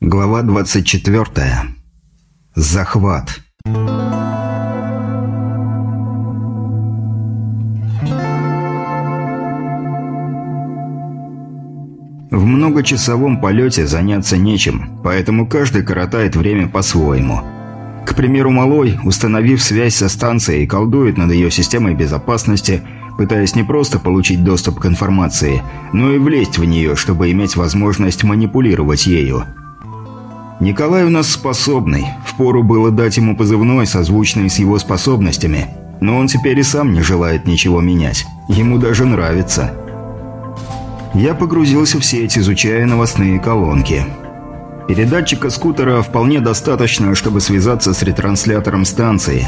Глава 24. Захват. В многочасовом полете заняться нечем, поэтому каждый коротает время по-своему. К примеру, Малой, установив связь со станцией, колдует над ее системой безопасности, пытаясь не просто получить доступ к информации, но и влезть в нее, чтобы иметь возможность манипулировать ею – Николай у нас способный. Впору было дать ему позывной, созвучный с его способностями. Но он теперь и сам не желает ничего менять. Ему даже нравится. Я погрузился в сеть, изучая новостные колонки. Передатчика скутера вполне достаточно, чтобы связаться с ретранслятором станции.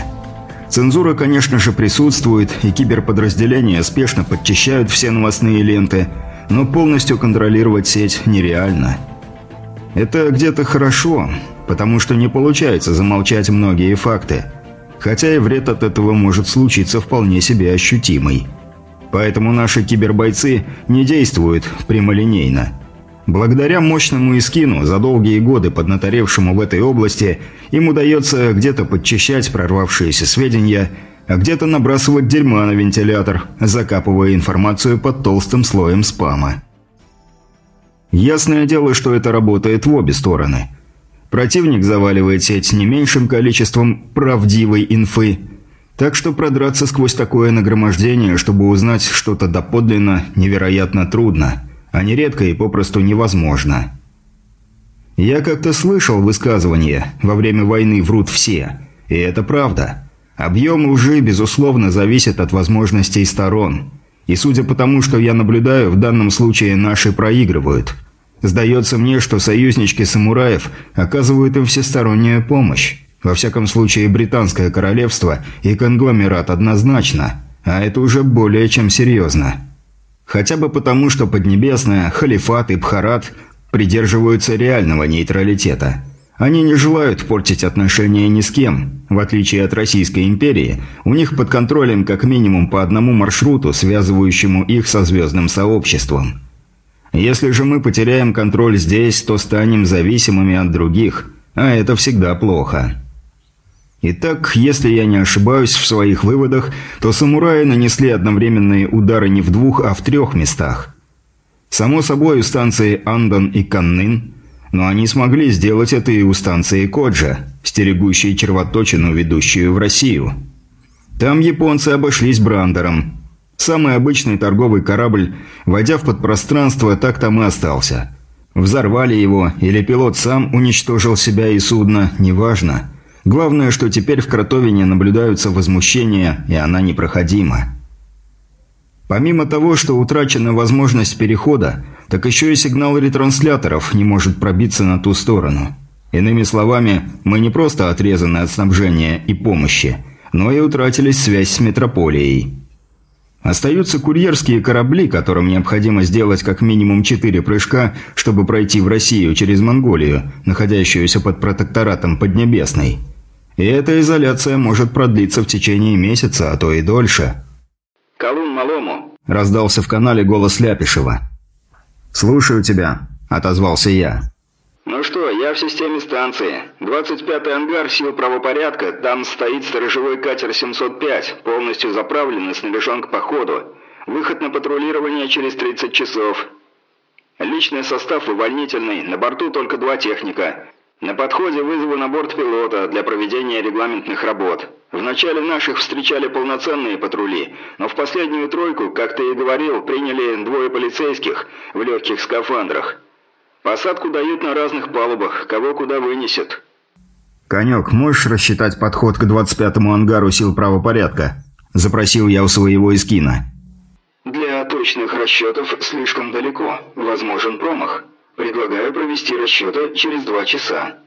Цензура, конечно же, присутствует, и киберподразделения спешно подчищают все новостные ленты, но полностью контролировать сеть нереально – это где-то хорошо, потому что не получается замолчать многие факты. Хотя и вред от этого может случиться вполне себе ощутимый. Поэтому наши кибербойцы не действуют прямолинейно. Благодаря мощному искину, за долгие годы поднаторевшему в этой области, им удается где-то подчищать прорвавшиеся сведения, а где-то набрасывать дерьма на вентилятор, закапывая информацию под толстым слоем спама. Ясное дело, что это работает в обе стороны. Противник заваливает сеть не меньшим количеством правдивой инфы, так что продраться сквозь такое нагромождение, чтобы узнать что-то доподлинно, невероятно трудно, а нередко и попросту невозможно. Я как-то слышал высказывание «во время войны врут все», и это правда. Объем лжи, безусловно, зависит от возможностей сторон – и судя по тому, что я наблюдаю, в данном случае наши проигрывают. Сдается мне, что союзнички самураев оказывают им всестороннюю помощь. Во всяком случае, британское королевство и конгломерат однозначно, а это уже более чем серьезно. Хотя бы потому, что Поднебесная, Халифат и Бхарат придерживаются реального нейтралитета – они не желают портить отношения ни с кем. В отличие от Российской империи, у них под контролем как минимум по одному маршруту, связывающему их со звездным сообществом. Если же мы потеряем контроль здесь, то станем зависимыми от других, а это всегда плохо. Итак, если я не ошибаюсь в своих выводах, то самураи нанесли одновременные удары не в двух, а в трех местах. Само собой, у станции Андон и Каннын – но они смогли сделать это и у станции Коджа, стерегущей червоточину, ведущую в Россию. Там японцы обошлись брандером. Самый обычный торговый корабль, войдя в подпространство, так там и остался. Взорвали его, или пилот сам уничтожил себя и судно, неважно. Главное, что теперь в Кротовине наблюдаются возмущения, и она непроходима. Помимо того, что утрачена возможность перехода, так еще и сигнал ретрансляторов не может пробиться на ту сторону. Иными словами, мы не просто отрезаны от снабжения и помощи, но и утратили связь с метрополией. Остаются курьерские корабли, которым необходимо сделать как минимум четыре прыжка, чтобы пройти в Россию через Монголию, находящуюся под протекторатом Поднебесной. И эта изоляция может продлиться в течение месяца, а то и дольше. «Колун малому!» – раздался в канале голос Ляпишева. «Слушаю тебя», – отозвался я. «Ну что, я в системе станции. 25-й ангар сил правопорядка, там стоит сторожевой катер 705, полностью заправлен и снаряжен к походу. Выход на патрулирование через 30 часов. Личный состав увольнительный, на борту только два техника. На подходе вызову на борт пилота для проведения регламентных работ. Вначале наших встречали полноценные патрули, но в последнюю тройку, как ты и говорил, приняли двое полицейских в легких скафандрах. Посадку дают на разных палубах, кого куда вынесет. «Конек, можешь рассчитать подход к 25-му ангару сил правопорядка?» – запросил я у своего эскина. «Для точных расчетов слишком далеко. Возможен промах». Предлагаю провести расчеты через два часа».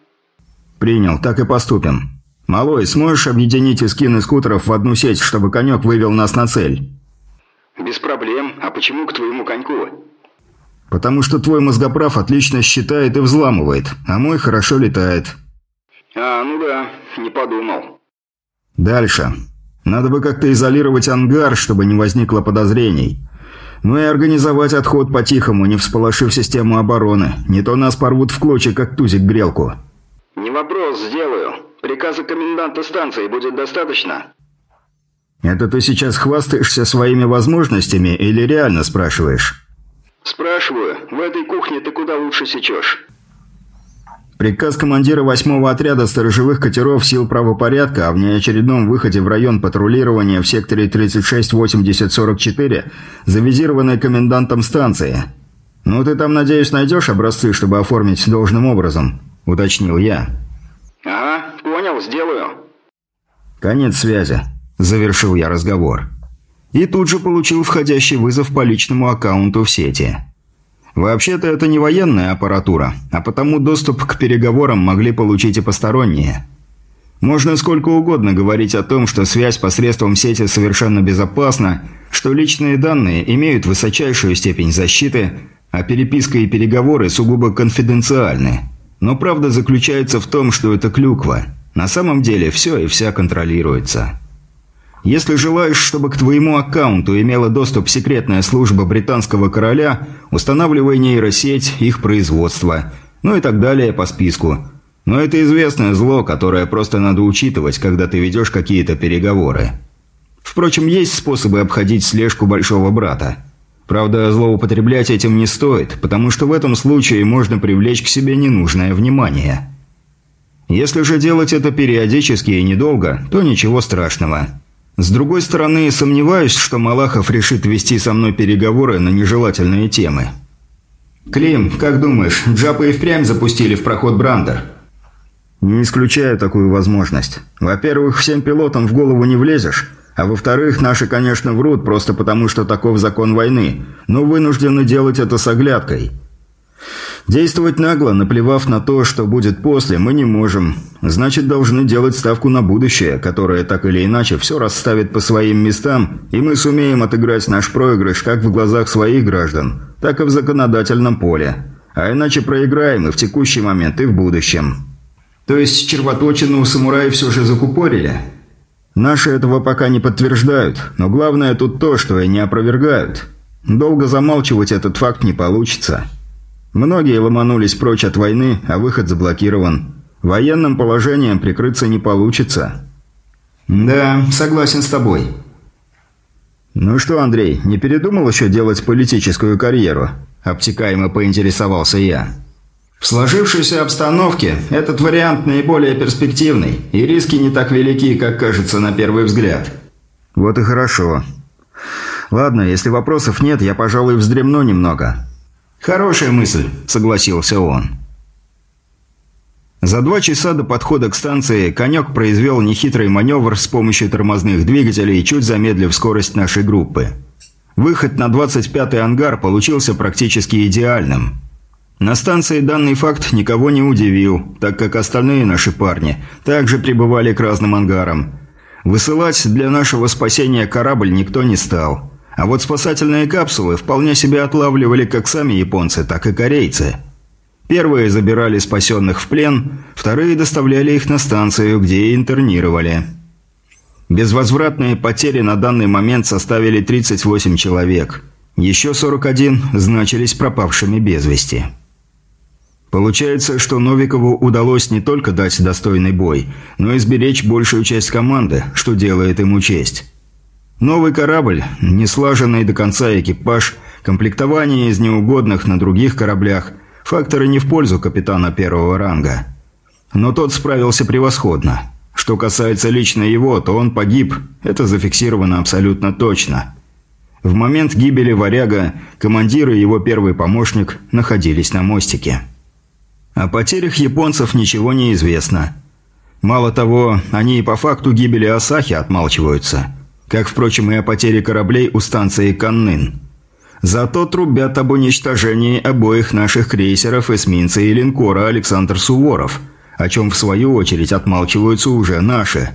«Принял, так и поступим. Малой, сможешь объединить эскины скутеров в одну сеть, чтобы конек вывел нас на цель?» «Без проблем. А почему к твоему коньку?» «Потому что твой мозгоправ отлично считает и взламывает, а мой хорошо летает». «А, ну да, не подумал». «Дальше. Надо бы как-то изолировать ангар, чтобы не возникло подозрений. Ну и организовать отход по-тихому, не всполошив систему обороны. Не то нас порвут в клочья, как тузик грелку. «Не вопрос, сделаю. Приказа коменданта станции будет достаточно?» «Это ты сейчас хвастаешься своими возможностями или реально спрашиваешь?» «Спрашиваю. В этой кухне ты куда лучше сечешь?» Приказ командира 8-го отряда сторожевых катеров сил правопорядка о внеочередном выходе в район патрулирования в секторе 36-80-44, завизированный комендантом станции. «Ну, ты там, надеюсь, найдешь образцы, чтобы оформить должным образом?» – уточнил я. «Ага, понял, сделаю». «Конец связи», – завершил я разговор. И тут же получил входящий вызов по личному аккаунту в сети. Вообще-то это не военная аппаратура, а потому доступ к переговорам могли получить и посторонние. Можно сколько угодно говорить о том, что связь посредством сети совершенно безопасна, что личные данные имеют высочайшую степень защиты, а переписка и переговоры сугубо конфиденциальны. Но правда заключается в том, что это клюква. На самом деле все и вся контролируется. Если желаешь, чтобы к твоему аккаунту имела доступ секретная служба британского короля, устанавливай нейросеть, их производство, ну и так далее по списку. Но это известное зло, которое просто надо учитывать, когда ты ведешь какие-то переговоры. Впрочем, есть способы обходить слежку большого брата. Правда, злоупотреблять этим не стоит, потому что в этом случае можно привлечь к себе ненужное внимание. Если же делать это периодически и недолго, то ничего страшного. С другой стороны, сомневаюсь, что Малахов решит вести со мной переговоры на нежелательные темы. «Клим, как думаешь, Джапа и впрямь запустили в проход Брандер?» «Не исключаю такую возможность. Во-первых, всем пилотам в голову не влезешь, а во-вторых, наши, конечно, врут просто потому, что таков закон войны, но вынуждены делать это с оглядкой». Действовать нагло, наплевав на то, что будет после, мы не можем. Значит, должны делать ставку на будущее, которое так или иначе все расставит по своим местам, и мы сумеем отыграть наш проигрыш как в глазах своих граждан, так и в законодательном поле. А иначе проиграем и в текущий момент, и в будущем. То есть червоточину у самураи все же закупорили? Наши этого пока не подтверждают, но главное тут то, что и не опровергают. Долго замалчивать этот факт не получится. Многие ломанулись прочь от войны, а выход заблокирован. Военным положением прикрыться не получится. Да, согласен с тобой. Ну что, Андрей, не передумал еще делать политическую карьеру? Обтекаемо поинтересовался я. В сложившейся обстановке этот вариант наиболее перспективный, и риски не так велики, как кажется на первый взгляд. Вот и хорошо. Ладно, если вопросов нет, я, пожалуй, вздремну немного. «Хорошая мысль», – согласился он. За два часа до подхода к станции «Конек» произвел нехитрый маневр с помощью тормозных двигателей, чуть замедлив скорость нашей группы. Выход на 25-й ангар получился практически идеальным. На станции данный факт никого не удивил, так как остальные наши парни также прибывали к разным ангарам. Высылать для нашего спасения корабль никто не стал – а вот спасательные капсулы вполне себе отлавливали как сами японцы, так и корейцы. Первые забирали спасенных в плен, вторые доставляли их на станцию, где интернировали. Безвозвратные потери на данный момент составили 38 человек. Еще 41 значились пропавшими без вести. Получается, что Новикову удалось не только дать достойный бой, но и сберечь большую часть команды, что делает ему честь. Новый корабль, неслаженный до конца экипаж, комплектование из неугодных на других кораблях – факторы не в пользу капитана первого ранга. Но тот справился превосходно. Что касается лично его, то он погиб, это зафиксировано абсолютно точно. В момент гибели «Варяга» командир и его первый помощник находились на мостике. О потерях японцев ничего не известно. Мало того, они и по факту гибели Асахи отмалчиваются – как, впрочем, и о потере кораблей у станции Каннын. Зато трубят об уничтожении обоих наших крейсеров, эсминца и линкора Александр Суворов, о чем в свою очередь отмалчиваются уже наши.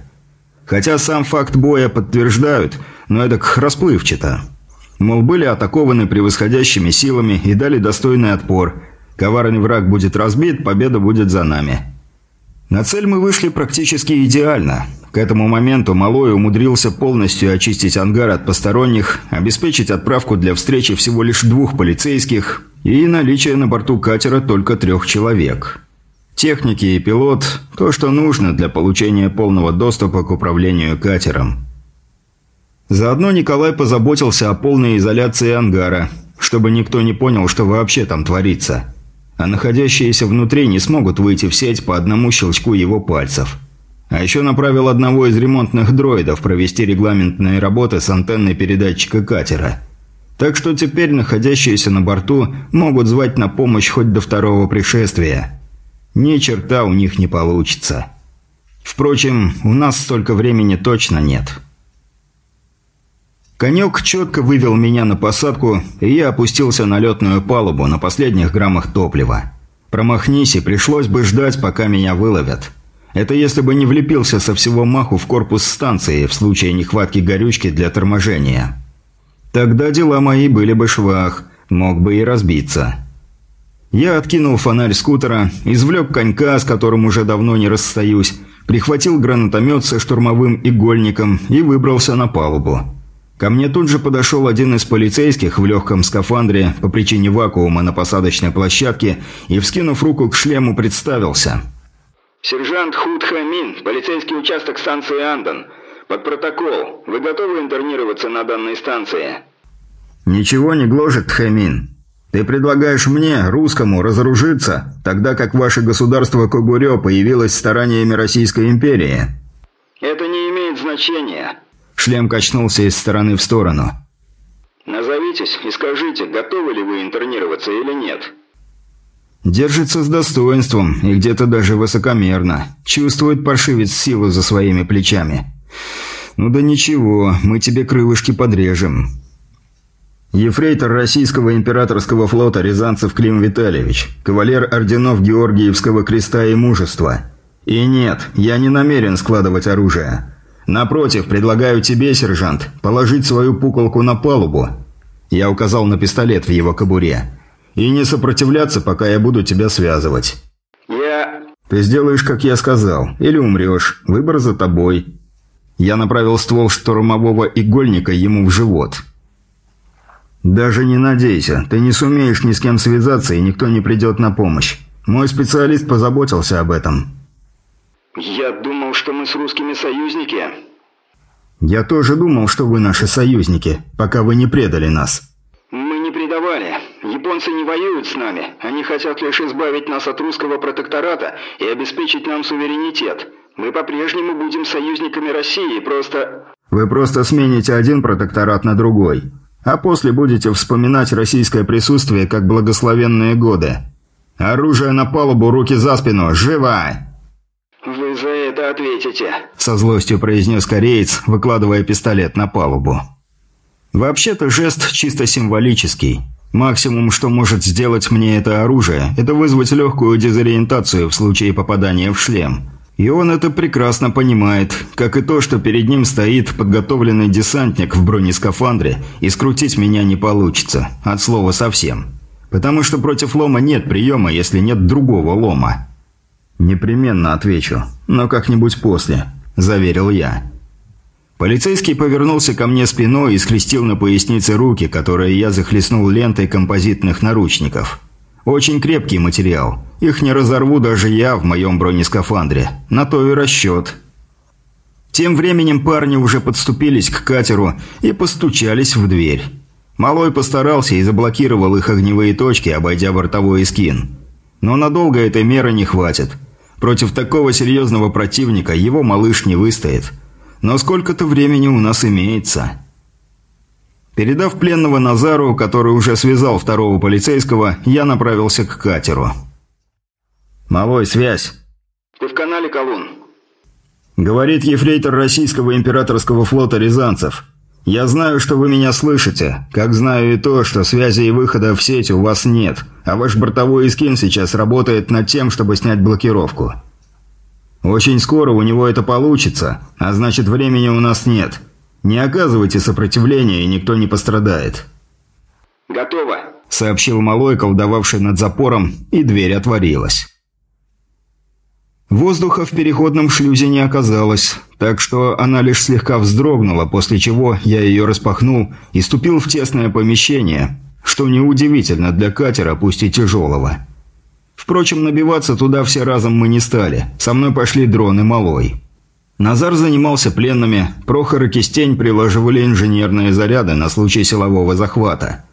Хотя сам факт боя подтверждают, но это расплывчато. Мол, были атакованы превосходящими силами и дали достойный отпор. Коварный враг будет разбит, победа будет за нами. На цель мы вышли практически идеально. К этому моменту Малой умудрился полностью очистить ангар от посторонних, обеспечить отправку для встречи всего лишь двух полицейских и наличие на борту катера только трех человек. Техники и пилот – то, что нужно для получения полного доступа к управлению катером. Заодно Николай позаботился о полной изоляции ангара, чтобы никто не понял, что вообще там творится – а находящиеся внутри не смогут выйти в сеть по одному щелчку его пальцев. А еще направил одного из ремонтных дроидов провести регламентные работы с антенной передатчика катера. Так что теперь находящиеся на борту могут звать на помощь хоть до второго пришествия. Ни черта у них не получится. Впрочем, у нас столько времени точно нет». Конек четко вывел меня на посадку, и я опустился на летную палубу на последних граммах топлива. Промахнись, и пришлось бы ждать, пока меня выловят. Это если бы не влепился со всего маху в корпус станции в случае нехватки горючки для торможения. Тогда дела мои были бы швах, мог бы и разбиться. Я откинул фонарь скутера, извлек конька, с которым уже давно не расстаюсь, прихватил гранатомет со штурмовым игольником и выбрался на палубу. Ко мне тут же подошел один из полицейских в легком скафандре по причине вакуума на посадочной площадке и, вскинув руку к шлему, представился. «Сержант Худ Хамин, полицейский участок станции Андон. Под протокол. Вы готовы интернироваться на данной станции?» «Ничего не гложет, Хамин. Ты предлагаешь мне, русскому, разоружиться, тогда как ваше государство Когурё появилось стараниями Российской империи?» «Это не имеет значения». Шлем качнулся из стороны в сторону. «Назовитесь и скажите, готовы ли вы интернироваться или нет?» Держится с достоинством и где-то даже высокомерно. Чувствует паршивец силу за своими плечами. «Ну да ничего, мы тебе крылышки подрежем». Ефрейтор Российского императорского флота Рязанцев Клим Витальевич, кавалер орденов Георгиевского креста и мужества. И нет, я не намерен складывать оружие. «Напротив, предлагаю тебе, сержант, положить свою пуколку на палубу». Я указал на пистолет в его кобуре. «И не сопротивляться, пока я буду тебя связывать». «Я...» «Ты сделаешь, как я сказал, или умрешь. Выбор за тобой». Я направил ствол штурмового игольника ему в живот. «Даже не надейся. Ты не сумеешь ни с кем связаться, и никто не придет на помощь. Мой специалист позаботился об этом». «Я думал, что мы с русскими союзники». «Я тоже думал, что вы наши союзники, пока вы не предали нас». «Мы не предавали. Японцы не воюют с нами. Они хотят лишь избавить нас от русского протектората и обеспечить нам суверенитет. Мы по-прежнему будем союзниками России, просто...» «Вы просто смените один протекторат на другой, а после будете вспоминать российское присутствие как благословенные годы. Оружие на палубу, руки за спину, живо!» «Вы за это ответите», – со злостью произнес кореец, выкладывая пистолет на палубу. «Вообще-то жест чисто символический. Максимум, что может сделать мне это оружие, это вызвать легкую дезориентацию в случае попадания в шлем. И он это прекрасно понимает, как и то, что перед ним стоит подготовленный десантник в бронескафандре, и скрутить меня не получится, от слова совсем. Потому что против лома нет приема, если нет другого лома». «Непременно отвечу, но как-нибудь после», – заверил я. Полицейский повернулся ко мне спиной и скрестил на пояснице руки, которые я захлестнул лентой композитных наручников. Очень крепкий материал. Их не разорву даже я в моем бронескафандре. На то и расчет. Тем временем парни уже подступились к катеру и постучались в дверь. Малой постарался и заблокировал их огневые точки, обойдя бортовой эскин. Но надолго этой меры не хватит – Против такого серьезного противника его малыш не выстоит. Но сколько-то времени у нас имеется. Передав пленного Назару, который уже связал второго полицейского, я направился к катеру. «Малой, связь!» «Ты в канале, Колун?» Говорит ефрейтор российского императорского флота Рязанцев. «Я знаю, что вы меня слышите, как знаю и то, что связи и выхода в сеть у вас нет, а ваш бортовой эскин сейчас работает над тем, чтобы снять блокировку. Очень скоро у него это получится, а значит времени у нас нет. Не оказывайте сопротивления, и никто не пострадает». «Готово», — сообщил малой, колдовавший над запором, и дверь отворилась. Воздуха в переходном шлюзе не оказалось, так что она лишь слегка вздрогнула, после чего я ее распахнул и ступил в тесное помещение, что неудивительно для катера, пусть и тяжелого. Впрочем, набиваться туда все разом мы не стали. Со мной пошли дроны малой. Назар занимался пленными, Прохор и Кистень прилаживали инженерные заряды на случай силового захвата.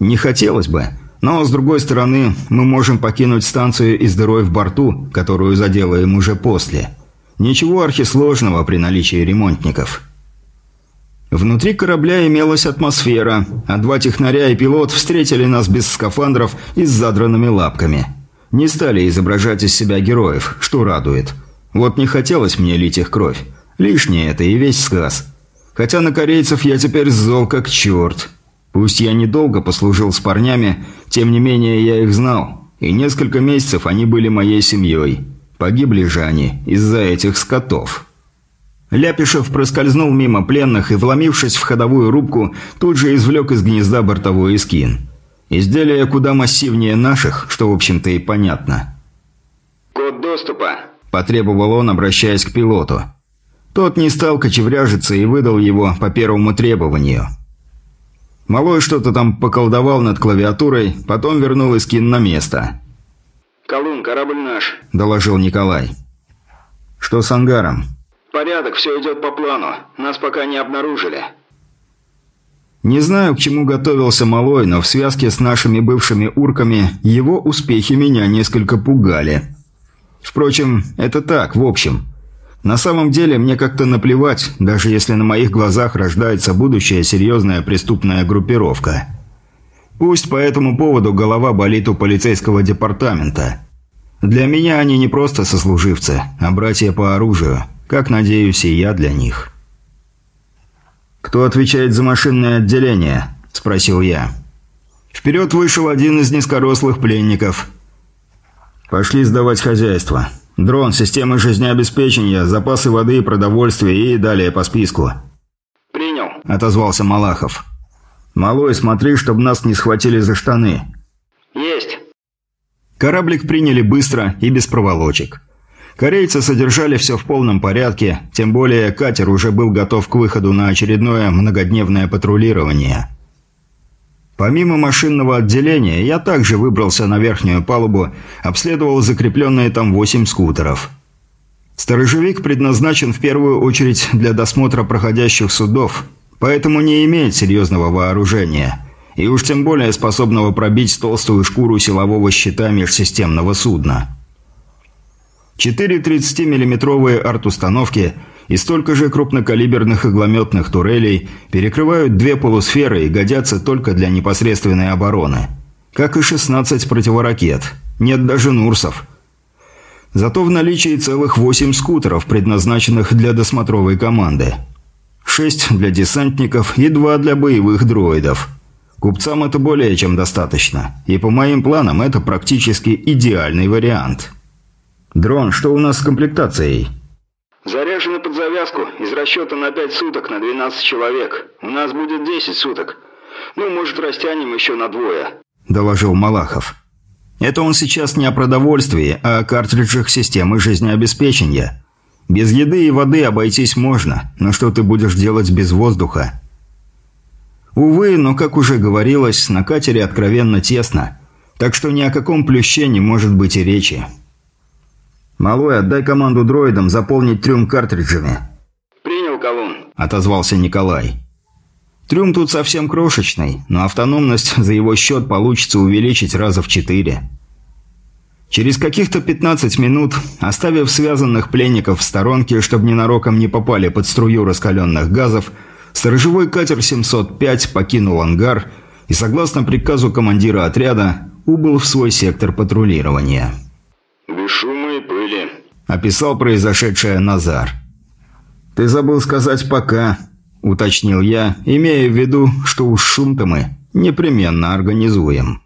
Не хотелось бы, но, с другой стороны, мы можем покинуть станцию и с дырой в борту, которую заделаем уже после. Ничего архисложного при наличии ремонтников. Внутри корабля имелась атмосфера, а два технаря и пилот встретили нас без скафандров и с задранными лапками. Не стали изображать из себя героев, что радует. Вот не хотелось мне лить их кровь. Лишнее это и весь сказ. Хотя на корейцев я теперь зол как черт. Пусть я недолго послужил с парнями, тем не менее я их знал. И несколько месяцев они были моей семьей. Погибли же они из-за этих скотов. Ляпишев проскользнул мимо пленных и, вломившись в ходовую рубку, тут же извлек из гнезда бортовой эскин. Изделие куда массивнее наших, что, в общем-то, и понятно. «Код доступа», – потребовал он, обращаясь к пилоту. Тот не стал кочевряжиться и выдал его по первому требованию – Малой что-то там поколдовал над клавиатурой, потом вернул Искин на место. «Колун, корабль наш», – доложил Николай. «Что с ангаром?» «Порядок, все идет по плану. Нас пока не обнаружили». Не знаю, к чему готовился Малой, но в связке с нашими бывшими урками его успехи меня несколько пугали. Впрочем, это так, в общем. На самом деле, мне как-то наплевать, даже если на моих глазах рождается будущая серьезная преступная группировка. Пусть по этому поводу голова болит у полицейского департамента. Для меня они не просто сослуживцы, а братья по оружию, как, надеюсь, и я для них. «Кто отвечает за машинное отделение?» – спросил я. Вперед вышел один из низкорослых пленников. «Пошли сдавать хозяйство». Дрон, системы жизнеобеспечения, запасы воды и продовольствия и далее по списку. Принял, отозвался Малахов. Малой, смотри, чтобы нас не схватили за штаны. Есть. Кораблик приняли быстро и без проволочек. Корейцы содержали все в полном порядке, тем более катер уже был готов к выходу на очередное многодневное патрулирование. Помимо машинного отделения, я также выбрался на верхнюю палубу, обследовал закрепленные там восемь скутеров. Сторожевик предназначен в первую очередь для досмотра проходящих судов, поэтому не имеет серьезного вооружения, и уж тем более способного пробить толстую шкуру силового щита межсистемного судна. Четыре 30-миллиметровые арт-установки – и столько же крупнокалиберных иглометных турелей перекрывают две полусферы и годятся только для непосредственной обороны. Как и 16 противоракет. Нет даже Нурсов. Зато в наличии целых 8 скутеров, предназначенных для досмотровой команды. 6 для десантников и 2 для боевых дроидов. Купцам это более чем достаточно. И по моим планам это практически идеальный вариант. «Дрон, что у нас с комплектацией?» Заряжены под завязку, из расчета на 5 суток на 12 человек. У нас будет 10 суток. Ну, может, растянем еще на двое», – доложил Малахов. «Это он сейчас не о продовольствии, а о картриджах системы жизнеобеспечения. Без еды и воды обойтись можно, но что ты будешь делать без воздуха?» Увы, но, как уже говорилось, на катере откровенно тесно, так что ни о каком плюще не может быть и речи. «Малой, отдай команду дроидам заполнить трюм картриджами». «Принял, Колун», – отозвался Николай. Трюм тут совсем крошечный, но автономность за его счет получится увеличить раза в четыре. Через каких-то 15 минут, оставив связанных пленников в сторонке, чтобы ненароком не попали под струю раскаленных газов, сторожевой катер 705 покинул ангар и, согласно приказу командира отряда, убыл в свой сектор патрулирования. «Без шума и пыли», – описал произошедшее Назар. «Ты забыл сказать «пока», – уточнил я, имея в виду, что уж шум-то мы непременно организуем».